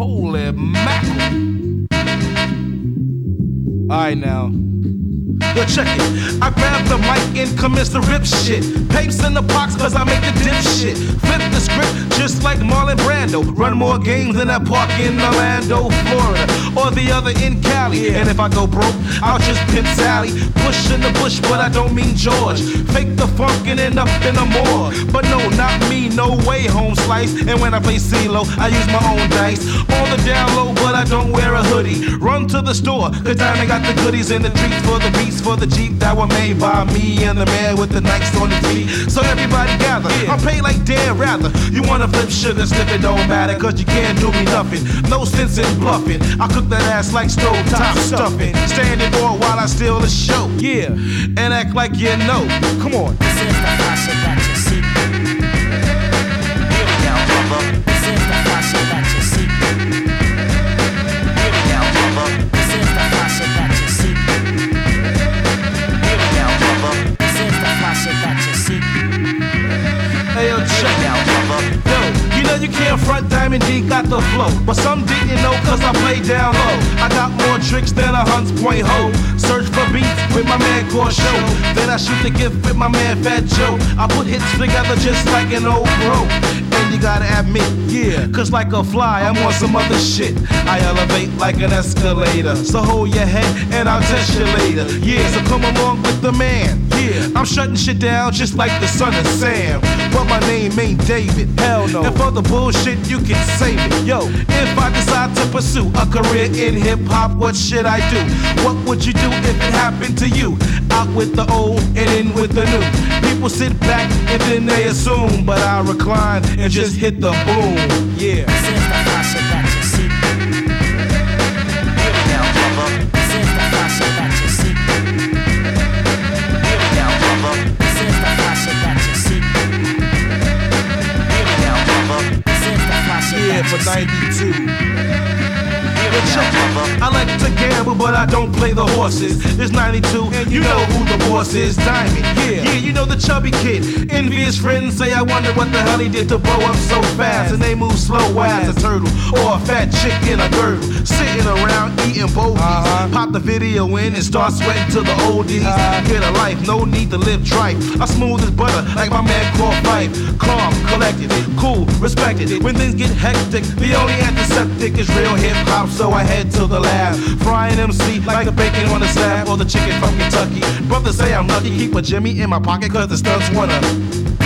Holy mackerel. Alright now. Yo, check it. I grab the mic and commence to rip shit. Papes in the box cause I make the dip shit. Flip the script just like Marlon Brando. Run more games than that park in Orlando, Florida. Or the other in Cali. And if I go broke, I'll just pimp Sally. Push in the bush, but I don't mean George. Fake the funk and end up in a morgue. But no, not me, no way, home slice. And when I play CeeLo, I use my own dice. On the down low, but I don't wear a hoodie. Run to the store, cause Diamond got the goodies and the treats for the beats for the Jeep that were made by me and the man with the Nikes on the feet. So everybody gather. I'm paid like Dan Rather. You wanna flip sugar, slip it don't matter, cause you can't do me nothing. No sense in bluffing. I cook that ass like stove top stuffing. Standing for while I steal the show. Yeah, and act like you know. Come on. This is the flashy you can't front Diamond D got the flow. But some didn't know cause I play down low. I got more tricks than a Hunts Point hoe. Search for beats with my man Core Show. Then I shoot the gift with my man Fat Joe. I put hits together just like an old pro. And you gotta admit, yeah, cause like a fly, I'm on some other shit. I elevate like an escalator. So hold your head and I'll test you later. Yeah, so come along with the man. I'm shutting shit down just like the son of Sam. But my name ain't David. Hell no. And for the bullshit, you can save it. Yo, if I decide to pursue a career in hip hop, what should I do? What would you do if it happened to you? Out with the old and in with the new. People sit back and then they assume, but I recline and just hit the boom. Yeah. For 92. Hear me now, brother. I like to gamble, but I don't play the horses. It's 92, and you know who the boss is. Diamond, yeah. Yeah, you know chubby kid. Envious friends say, I wonder what the hell he did to blow up so fast. And they move slow as a turtle or a fat chick in a girdle. Sitting around eating bogies. Uh-huh. Pop the video in and start sweating to the oldies. Uh-huh. Get a life, no need to live tripe. I smooth as butter, like my man called Phife. Calm, collected, cool, respected. When things get hectic, the only antiseptic is real hip hop, so I head to the lab. Frying MC like the bacon on the slab or the chicken from Kentucky. Brothers say I'm lucky, keep a Jimmy in my pocket cause the stunts wanna